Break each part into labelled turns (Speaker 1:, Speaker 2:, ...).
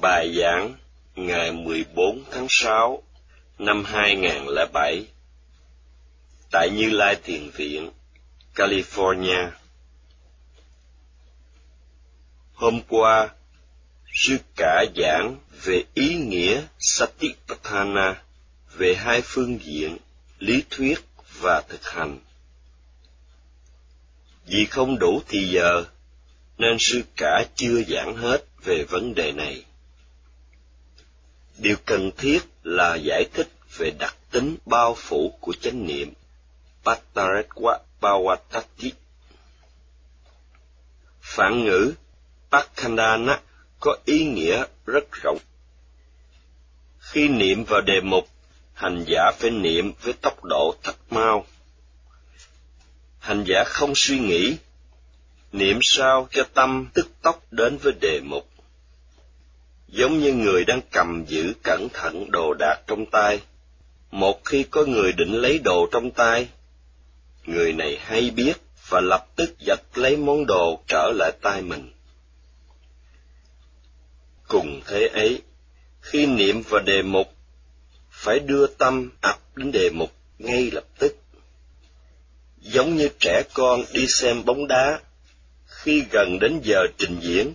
Speaker 1: Bài giảng ngày 14 tháng 6 năm 2007 tại Như Lai Thiền Viện, California. Hôm qua, sư cả giảng về ý nghĩa Satipatthana về hai phương diện lý thuyết và thực hành. Vì không đủ thì giờ, nên sư cả chưa giảng hết về vấn đề này. Điều cần thiết là giải thích về đặc tính bao phủ của chánh niệm Pattarekwa Pawatati. Phản ngữ Pakhandana có ý nghĩa rất rộng. Khi niệm vào đề mục, hành giả phải niệm với tốc độ thật mau. Hành giả không suy nghĩ, niệm sao cho tâm tức tốc đến với đề mục giống như người đang cầm giữ cẩn thận đồ đạc trong tay. Một khi có người định lấy đồ trong tay, người này hay biết và lập tức giật lấy món đồ trở lại tay mình. Cùng thế ấy, khi niệm vào đề mục, phải đưa tâm ập đến đề mục ngay lập tức. Giống như trẻ con đi xem bóng đá, khi gần đến giờ trình diễn,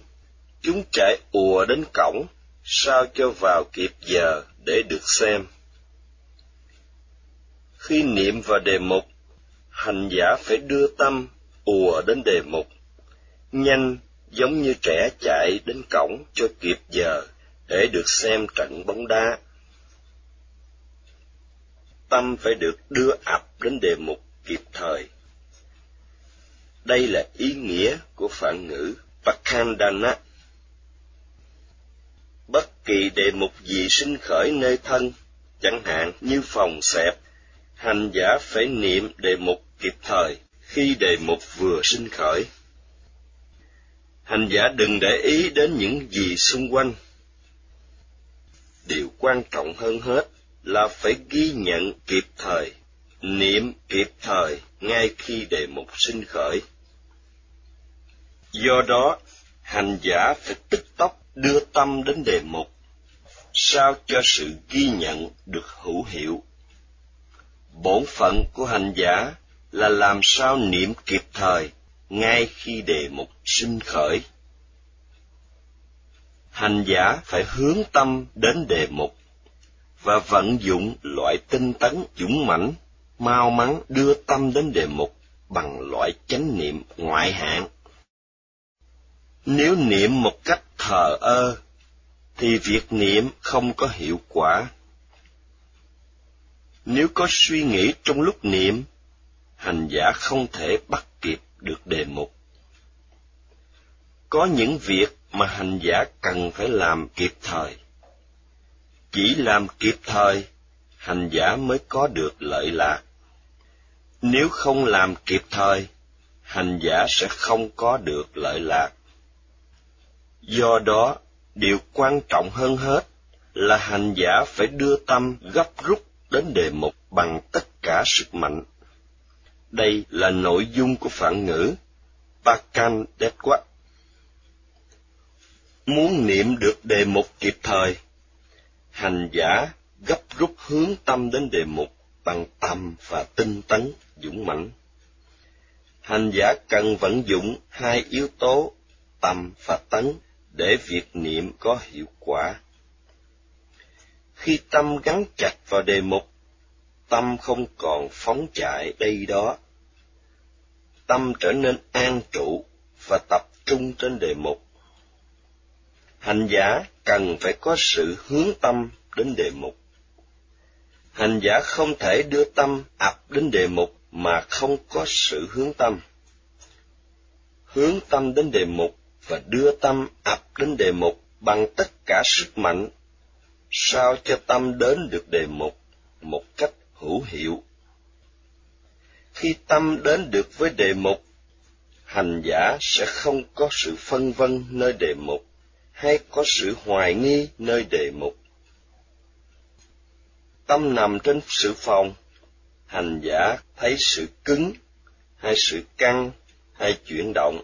Speaker 1: chúng chạy ùa đến cổng, sao cho vào kịp giờ để được xem. Khi niệm vào đề mục, hành giả phải đưa tâm ùa đến đề mục, nhanh giống như trẻ chạy đến cổng cho kịp giờ để được xem trận bóng đá. Tâm phải được đưa ập đến đề mục kịp thời. Đây là ý nghĩa của phản ngữ Pakandana bất kỳ đề mục gì sinh khởi nơi thân, chẳng hạn như phòng xẹp, hành giả phải niệm đề mục kịp thời khi đề mục vừa sinh khởi. Hành giả đừng để ý đến những gì xung quanh. Điều quan trọng hơn hết là phải ghi nhận kịp thời, niệm kịp thời ngay khi đề mục sinh khởi. Do đó, hành giả phải tức tốc đưa tâm đến đề mục, sao cho sự ghi nhận được hữu hiệu. Bổn phận của hành giả là làm sao niệm kịp thời ngay khi đề mục sinh khởi. Hành giả phải hướng tâm đến đề mục và vận dụng loại tinh tấn dũng mãnh, mau mắn đưa tâm đến đề mục bằng loại chánh niệm ngoại hạng. Nếu niệm một cách thờ ơ, thì việc niệm không có hiệu quả. Nếu có suy nghĩ trong lúc niệm, hành giả không thể bắt kịp được đề mục. Có những việc mà hành giả cần phải làm kịp thời. Chỉ làm kịp thời, hành giả mới có được lợi lạc. Nếu không làm kịp thời, hành giả sẽ không có được lợi lạc. Do đó, điều quan trọng hơn hết là hành giả phải đưa tâm gấp rút đến đề mục bằng tất cả sức mạnh. Đây là nội dung của phản ngữ Pakan Detwa. Muốn niệm được đề mục kịp thời, hành giả gấp rút hướng tâm đến đề mục bằng tâm và tinh tấn, dũng mãnh. Hành giả cần vận dụng hai yếu tố tâm và tấn để việc niệm có hiệu quả. Khi tâm gắn chặt vào đề mục, tâm không còn phóng chạy đây đó. Tâm trở nên an trụ và tập trung trên đề mục. Hành giả cần phải có sự hướng tâm đến đề mục. Hành giả không thể đưa tâm ập đến đề mục mà không có sự hướng tâm. Hướng tâm đến đề mục và đưa tâm ập đến đề mục bằng tất cả sức mạnh, sao cho tâm đến được đề mục một cách hữu hiệu. Khi tâm đến được với đề mục, hành giả sẽ không có sự phân vân nơi đề mục, hay có sự hoài nghi nơi đề mục. Tâm nằm trên sự phòng, hành giả thấy sự cứng, hay sự căng, hay chuyển động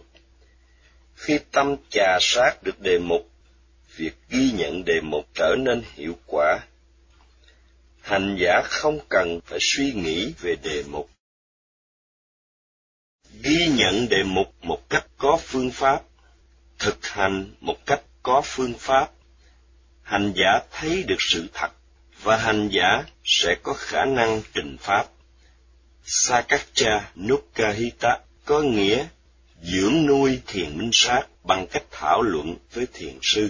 Speaker 1: khi tâm trà sát được đề mục, việc ghi nhận đề mục trở nên hiệu quả. Hành giả không cần phải suy nghĩ về đề mục. Ghi nhận đề mục một cách có phương pháp, thực hành một cách có phương pháp, hành giả thấy được sự thật và hành giả sẽ có khả năng trình pháp. Sakaccha Nukkahita có nghĩa dưỡng nuôi thiền minh sát bằng cách thảo luận với thiền sư.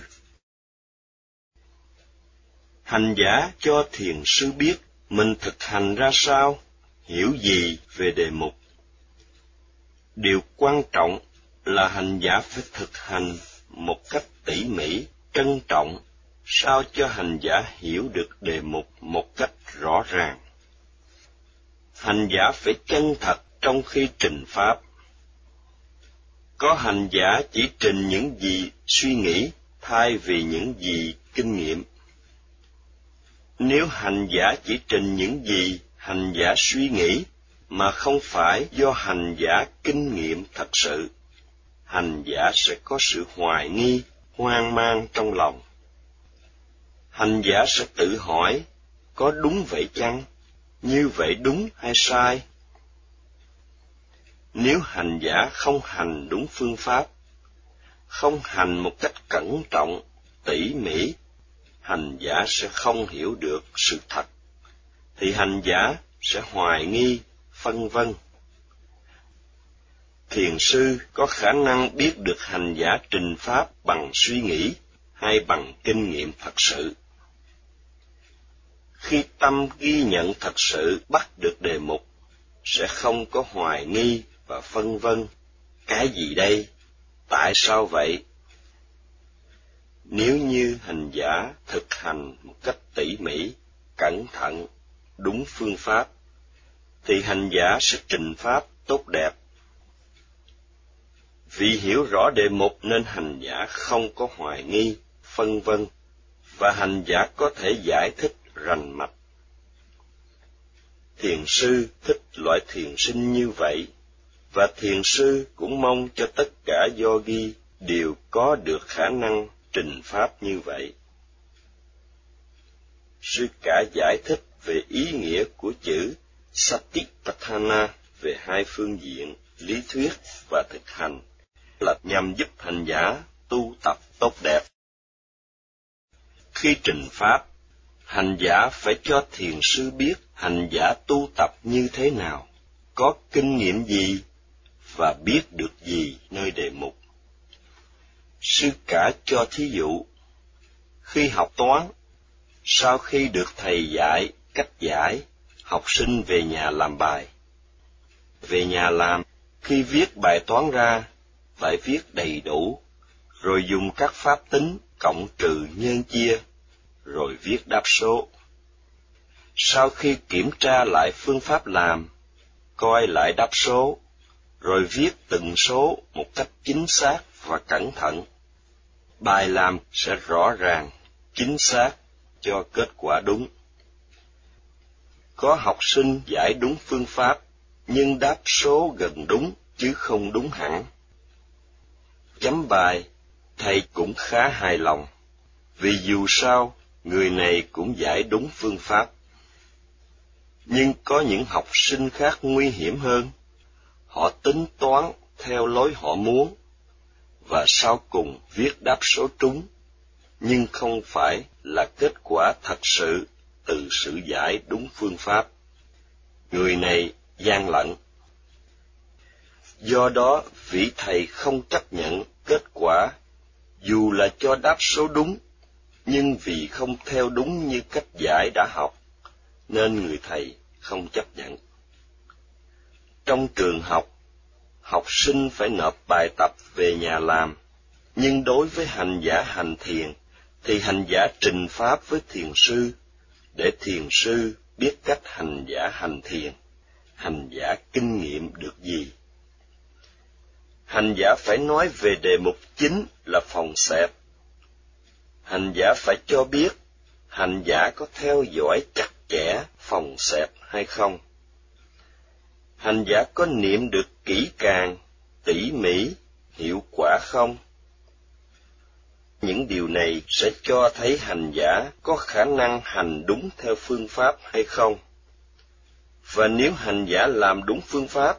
Speaker 1: Hành giả cho thiền sư biết mình thực hành ra sao, hiểu gì về đề mục. Điều quan trọng là hành giả phải thực hành một cách tỉ mỉ, trân trọng, sao cho hành giả hiểu được đề mục một cách rõ ràng. Hành giả phải chân thật trong khi trình pháp. Có hành giả chỉ trình những gì suy nghĩ thay vì những gì kinh nghiệm. Nếu hành giả chỉ trình những gì hành giả suy nghĩ mà không phải do hành giả kinh nghiệm thật sự, hành giả sẽ có sự hoài nghi, hoang mang trong lòng. Hành giả sẽ tự hỏi, có đúng vậy chăng? Như vậy đúng hay sai? Nếu hành giả không hành đúng phương pháp, không hành một cách cẩn trọng, tỉ mỉ, hành giả sẽ không hiểu được sự thật, thì hành giả sẽ hoài nghi, phân vân. Thiền sư có khả năng biết được hành giả trình pháp bằng suy nghĩ hay bằng kinh nghiệm thật sự. Khi tâm ghi nhận thật sự bắt được đề mục, sẽ không có hoài nghi và phân vân. Cái gì đây? Tại sao vậy? Nếu như hành giả thực hành một cách tỉ mỉ, cẩn thận, đúng phương pháp, thì hành giả sẽ trình pháp tốt đẹp. Vì hiểu rõ đề mục nên hành giả không có hoài nghi, phân vân, và hành giả có thể giải thích rành mạch. Thiền sư thích loại thiền sinh như vậy, và thiền sư cũng mong cho tất cả yogi đều có được khả năng trình pháp như vậy. Sư cả giải thích về ý nghĩa của chữ Satipatthana về hai phương diện lý thuyết và thực hành là nhằm giúp hành giả tu tập tốt đẹp. Khi trình pháp, hành giả phải cho thiền sư biết hành giả tu tập như thế nào, có kinh nghiệm gì và biết được gì nơi đề mục. Sư cả cho thí dụ, khi học toán, sau khi được thầy dạy cách giải, học sinh về nhà làm bài. Về nhà làm, khi viết bài toán ra, phải viết đầy đủ, rồi dùng các pháp tính cộng trừ nhân chia, rồi viết đáp số. Sau khi kiểm tra lại phương pháp làm, coi lại đáp số, rồi viết từng số một cách chính xác và cẩn thận. Bài làm sẽ rõ ràng, chính xác cho kết quả đúng. Có học sinh giải đúng phương pháp, nhưng đáp số gần đúng chứ không đúng hẳn. Chấm bài, thầy cũng khá hài lòng, vì dù sao, người này cũng giải đúng phương pháp. Nhưng có những học sinh khác nguy hiểm hơn. Họ tính toán theo lối họ muốn, và sau cùng viết đáp số trúng, nhưng không phải là kết quả thật sự từ sự giải đúng phương pháp. Người này gian lận. Do đó, vị thầy không chấp nhận kết quả, dù là cho đáp số đúng, nhưng vì không theo đúng như cách giải đã học, nên người thầy không chấp nhận. Trong trường học, học sinh phải nộp bài tập về nhà làm, nhưng đối với hành giả hành thiền, thì hành giả trình pháp với thiền sư, để thiền sư biết cách hành giả hành thiền, hành giả kinh nghiệm được gì. Hành giả phải nói về đề mục chính là phòng xẹp. Hành giả phải cho biết hành giả có theo dõi chặt chẽ phòng xẹp hay không. Hành giả có niệm được kỹ càng, tỉ mỉ, hiệu quả không? Những điều này sẽ cho thấy hành giả có khả năng hành đúng theo phương pháp hay không. Và nếu hành giả làm đúng phương pháp,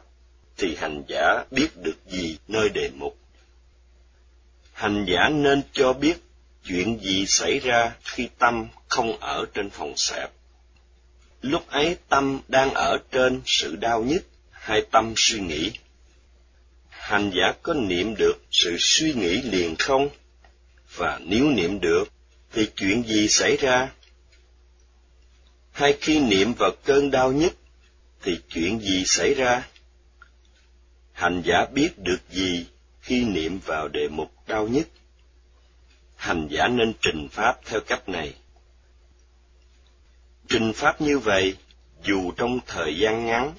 Speaker 1: thì hành giả biết được gì nơi đề mục. Hành giả nên cho biết chuyện gì xảy ra khi tâm không ở trên phòng xẹp. Lúc ấy tâm đang ở trên sự đau nhức hay tâm suy nghĩ. Hành giả có niệm được sự suy nghĩ liền không? Và nếu niệm được, thì chuyện gì xảy ra? Hay khi niệm vào cơn đau nhất thì chuyện gì xảy ra? Hành giả biết được gì khi niệm vào đề mục đau nhất? Hành giả nên trình pháp theo cách này. Trình pháp như vậy, dù trong thời gian ngắn,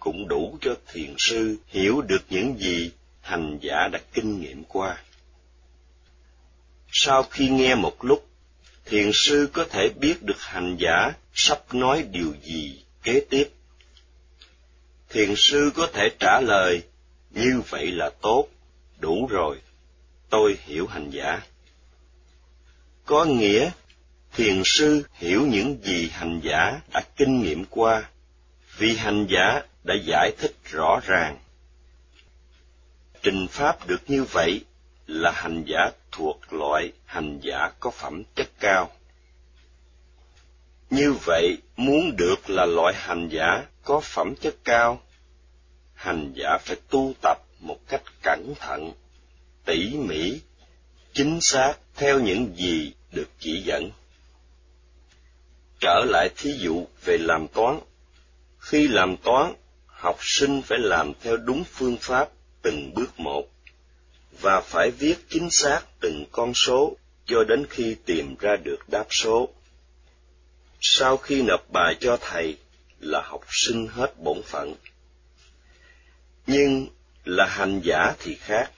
Speaker 1: cũng đủ cho thiền sư hiểu được những gì hành giả đã kinh nghiệm qua. Sau khi nghe một lúc, thiền sư có thể biết được hành giả sắp nói điều gì kế tiếp. Thiền sư có thể trả lời, như vậy là tốt, đủ rồi, tôi hiểu hành giả. Có nghĩa, thiền sư hiểu những gì hành giả đã kinh nghiệm qua, vì hành giả đã giải thích rõ ràng. Trình pháp được như vậy là hành giả thuộc loại hành giả có phẩm chất cao. Như vậy, muốn được là loại hành giả có phẩm chất cao, hành giả phải tu tập một cách cẩn thận, tỉ mỉ, chính xác theo những gì được chỉ dẫn. Trở lại thí dụ về làm toán. Khi làm toán, học sinh phải làm theo đúng phương pháp từng bước một, và phải viết chính xác từng con số cho đến khi tìm ra được đáp số. Sau khi nộp bài cho thầy là học sinh hết bổn phận. Nhưng là hành giả thì khác.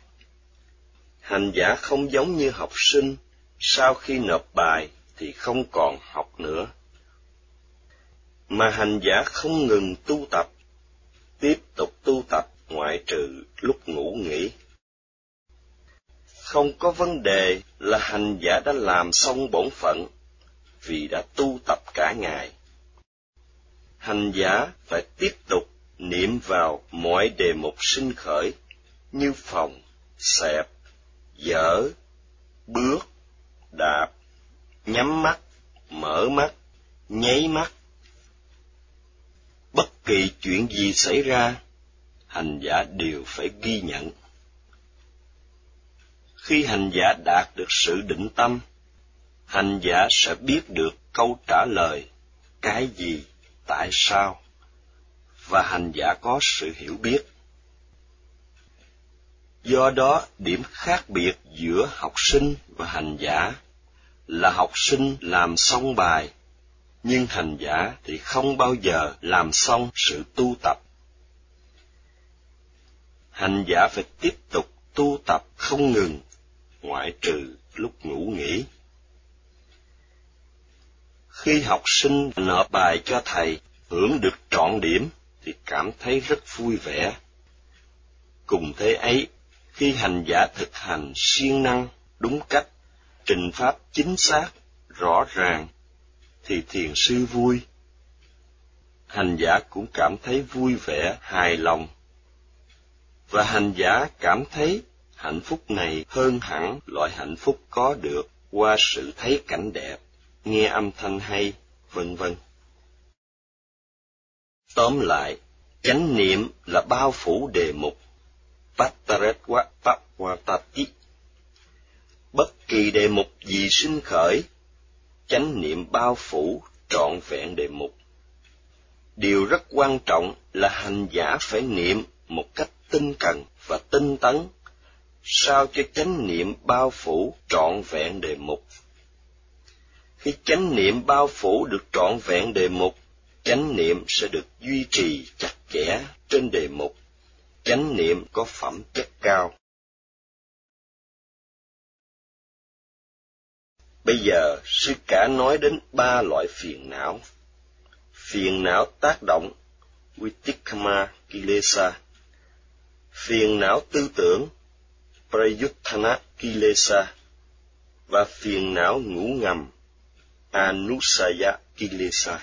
Speaker 1: Hành giả không giống như học sinh, sau khi nộp bài thì không còn học nữa. Mà hành giả không ngừng tu tập, tiếp tục tu tập ngoại trừ lúc ngủ nghỉ. Không có vấn đề là hành giả đã làm xong bổn phận, vì đã tu tập cả ngày. Hành giả phải tiếp tục niệm vào mọi đề mục sinh khởi như phòng, xẹp, dở, bước, đạp, nhắm mắt, mở mắt, nháy mắt. Bất kỳ chuyện gì xảy ra, hành giả đều phải ghi nhận. Khi hành giả đạt được sự định tâm, hành giả sẽ biết được câu trả lời cái gì, tại sao, và hành giả có sự hiểu biết. Do đó, điểm khác biệt giữa học sinh và hành giả là học sinh làm xong bài, nhưng hành giả thì không bao giờ làm xong sự tu tập. Hành giả phải tiếp tục tu tập không ngừng, ngoại trừ lúc ngủ nghỉ. Khi học sinh nộp bài cho thầy, hưởng được trọn điểm, thì cảm thấy rất vui vẻ. Cùng thế ấy, khi hành giả thực hành siêng năng, đúng cách, trình pháp chính xác, rõ ràng, thì thiền sư vui. Hành giả cũng cảm thấy vui vẻ, hài lòng. Và hành giả cảm thấy hạnh phúc này hơn hẳn loại hạnh phúc có được qua sự thấy cảnh đẹp, nghe âm thanh hay, vân vân. Tóm lại, chánh niệm là bao phủ đề mục Pattaretwa Papwatati. Bất kỳ đề mục gì sinh khởi, chánh niệm bao phủ trọn vẹn đề mục. Điều rất quan trọng là hành giả phải niệm một cách tinh cần và tinh tấn, sao cho chánh niệm bao phủ trọn vẹn đề mục. Khi chánh niệm bao phủ được trọn vẹn đề mục, chánh niệm sẽ được duy trì chặt chẽ trên đề mục chánh niệm có phẩm chất cao bây giờ sư cả nói đến ba loại phiền não. Phiền não tác động vitikama kilesa. Phiền não tư tưởng prayuttana kilesa. Và phiền não ngủ ngầm Anusaya Kilesa.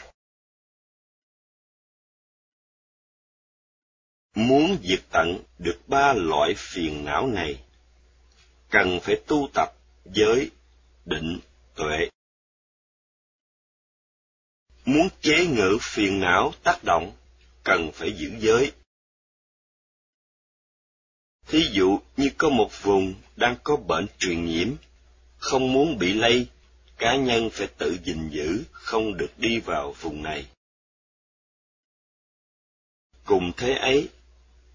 Speaker 1: Muốn diệt tận được ba loại phiền não này, cần phải tu tập giới, định, tuệ. Muốn chế ngự phiền não tác động, cần phải giữ giới. Thí dụ như có một vùng đang có bệnh truyền nhiễm, không muốn bị lây, cá nhân phải tự gìn giữ, không được đi vào vùng này. Cùng thế ấy,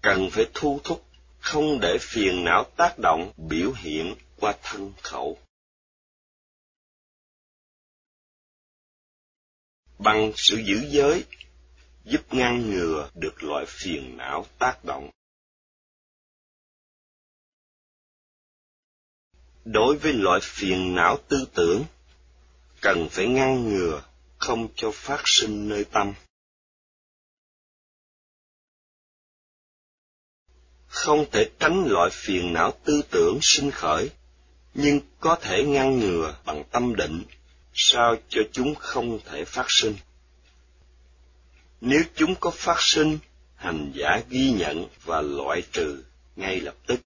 Speaker 1: cần phải thu thúc, không để phiền não tác động biểu hiện qua thân khẩu. Bằng sự giữ giới, giúp ngăn ngừa được loại phiền não tác động. Đối với loại phiền não tư tưởng, cần phải ngăn ngừa, không cho phát sinh nơi tâm. Không thể tránh loại phiền não tư tưởng sinh khởi, nhưng có thể ngăn ngừa bằng tâm định, sao cho chúng không thể phát sinh. Nếu chúng có phát sinh, hành giả ghi nhận và loại trừ ngay lập tức.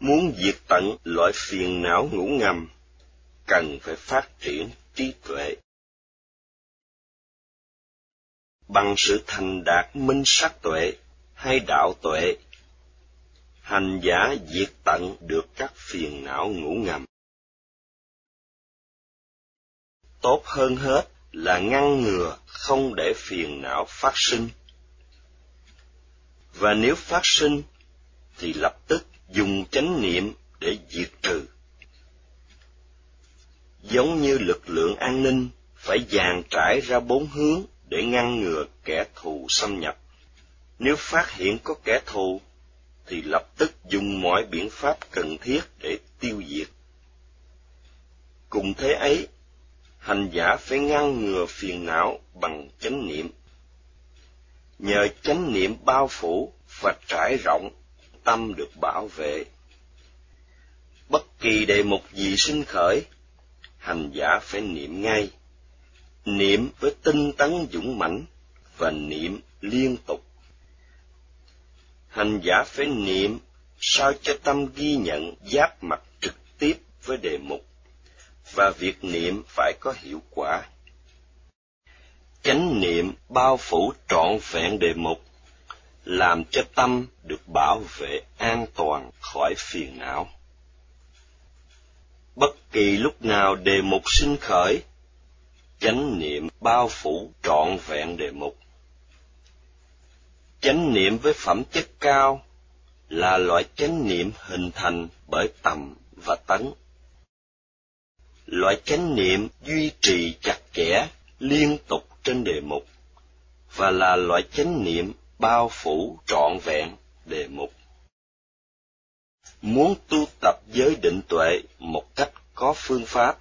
Speaker 1: Muốn diệt tận loại phiền não ngủ ngầm, cần phải phát triển trí tuệ. Bằng sự thành đạt minh sắc tuệ hay đạo tuệ, hành giả diệt tận được các phiền não ngủ ngầm. Tốt hơn hết là ngăn ngừa không để phiền não phát sinh. Và nếu phát sinh, thì lập tức dùng chánh niệm để diệt trừ. Giống như lực lượng an ninh phải dàn trải ra bốn hướng để ngăn ngừa kẻ thù xâm nhập. Nếu phát hiện có kẻ thù, thì lập tức dùng mọi biện pháp cần thiết để tiêu diệt. Cùng thế ấy, hành giả phải ngăn ngừa phiền não bằng chánh niệm. Nhờ chánh niệm bao phủ và trải rộng tâm được bảo vệ. Bất kỳ đề mục gì sinh khởi, hành giả phải niệm ngay. Niệm với tinh tấn dũng mãnh và niệm liên tục. Hành giả phải niệm sao cho tâm ghi nhận giáp mặt trực tiếp với đề mục, và việc niệm phải có hiệu quả. Chánh niệm bao phủ trọn vẹn đề mục làm cho tâm được bảo vệ an toàn khỏi phiền não. Bất kỳ lúc nào đề mục sinh khởi, chánh niệm bao phủ trọn vẹn đề mục. Chánh niệm với phẩm chất cao là loại chánh niệm hình thành bởi tầm và tấn. Loại chánh niệm duy trì chặt chẽ liên tục trên đề mục và là loại chánh niệm bao phủ trọn vẹn đề mục. Muốn tu tập giới định tuệ một cách có phương pháp,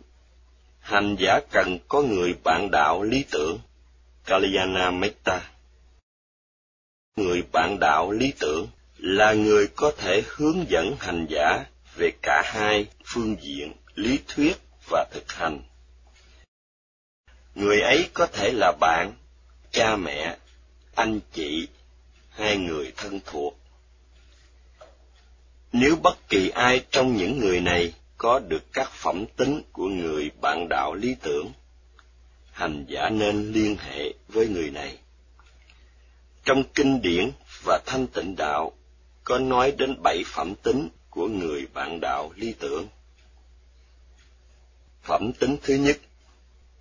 Speaker 1: hành giả cần có người bạn đạo lý tưởng, Kalyana Metta. Người bạn đạo lý tưởng là người có thể hướng dẫn hành giả về cả hai phương diện lý thuyết và thực hành. Người ấy có thể là bạn, cha mẹ, anh chị hai người thân thuộc. Nếu bất kỳ ai trong những người này có được các phẩm tính của người bạn đạo lý tưởng, hành giả nên liên hệ với người này. Trong kinh điển và thanh tịnh đạo có nói đến bảy phẩm tính của người bạn đạo lý tưởng. Phẩm tính thứ nhất,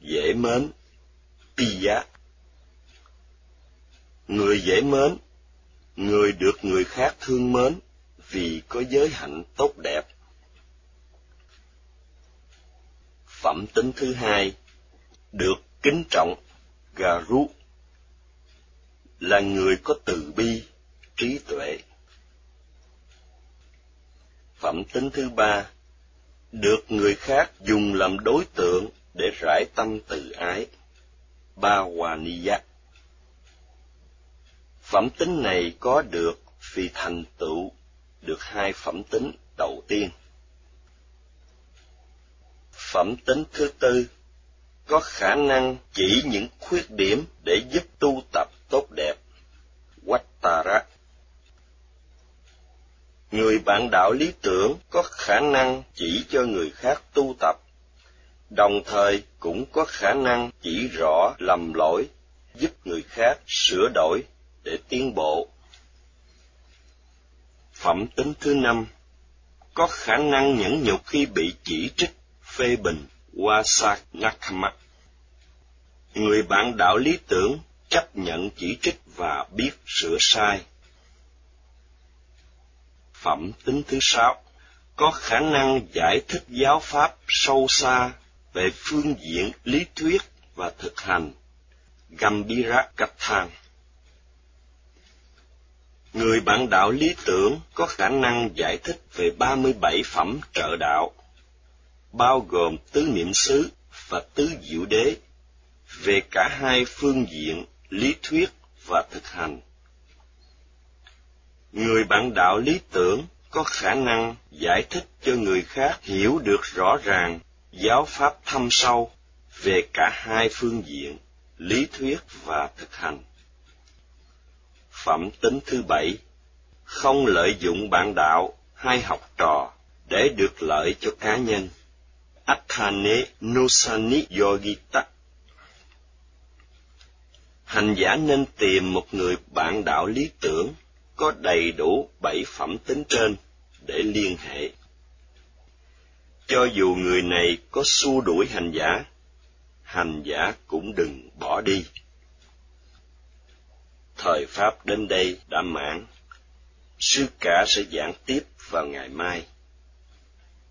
Speaker 1: dễ mến, giá. Người dễ mến người được người khác thương mến vì có giới hạnh tốt đẹp. Phẩm tính thứ hai, được kính trọng, Garu, là người có từ bi, trí tuệ. Phẩm tính thứ ba, được người khác dùng làm đối tượng để rải tâm từ ái, Ba Hòa Ni Giác. Phẩm tính này có được vì thành tựu được hai phẩm tính đầu tiên, Phẩm tính thứ tư có khả năng chỉ những khuyết điểm để giúp tu tập tốt đẹp. Wattara Người bạn đạo lý tưởng có khả năng chỉ cho người khác tu tập, đồng thời cũng có khả năng chỉ rõ lầm lỗi, giúp người khác sửa đổi để tiến bộ. Phẩm tính thứ năm có khả năng nhẫn nhục khi bị chỉ trích, phê bình, Wasaknakama. Người bạn đạo lý tưởng chấp nhận chỉ trích và biết sửa sai. Phẩm tính thứ sáu có khả năng giải thích giáo pháp sâu xa về phương diện lý thuyết và thực hành. Gambira kathang Người bạn đạo lý tưởng có khả năng giải thích về 37 phẩm trợ đạo, bao gồm tứ niệm xứ và tứ diệu đế, về cả hai phương diện lý thuyết và thực hành. Người bạn đạo lý tưởng có khả năng giải thích cho người khác hiểu được rõ ràng giáo pháp thâm sâu về cả hai phương diện, lý thuyết và thực hành. Phẩm tính thứ bảy, không lợi dụng bạn đạo hay học trò để được lợi cho cá nhân. Athane Nusani Yogita Hành giả nên tìm một người bạn đạo lý tưởng có đầy đủ bảy phẩm tính trên để liên hệ. Cho dù người này có xua đuổi hành giả, hành giả cũng đừng bỏ đi. Thời Pháp đến đây đã mãn, sư cả sẽ giảng tiếp vào ngày mai.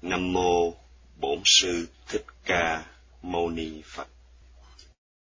Speaker 1: Nam mô Bổn sư Thích Ca Mâu Ni Phật.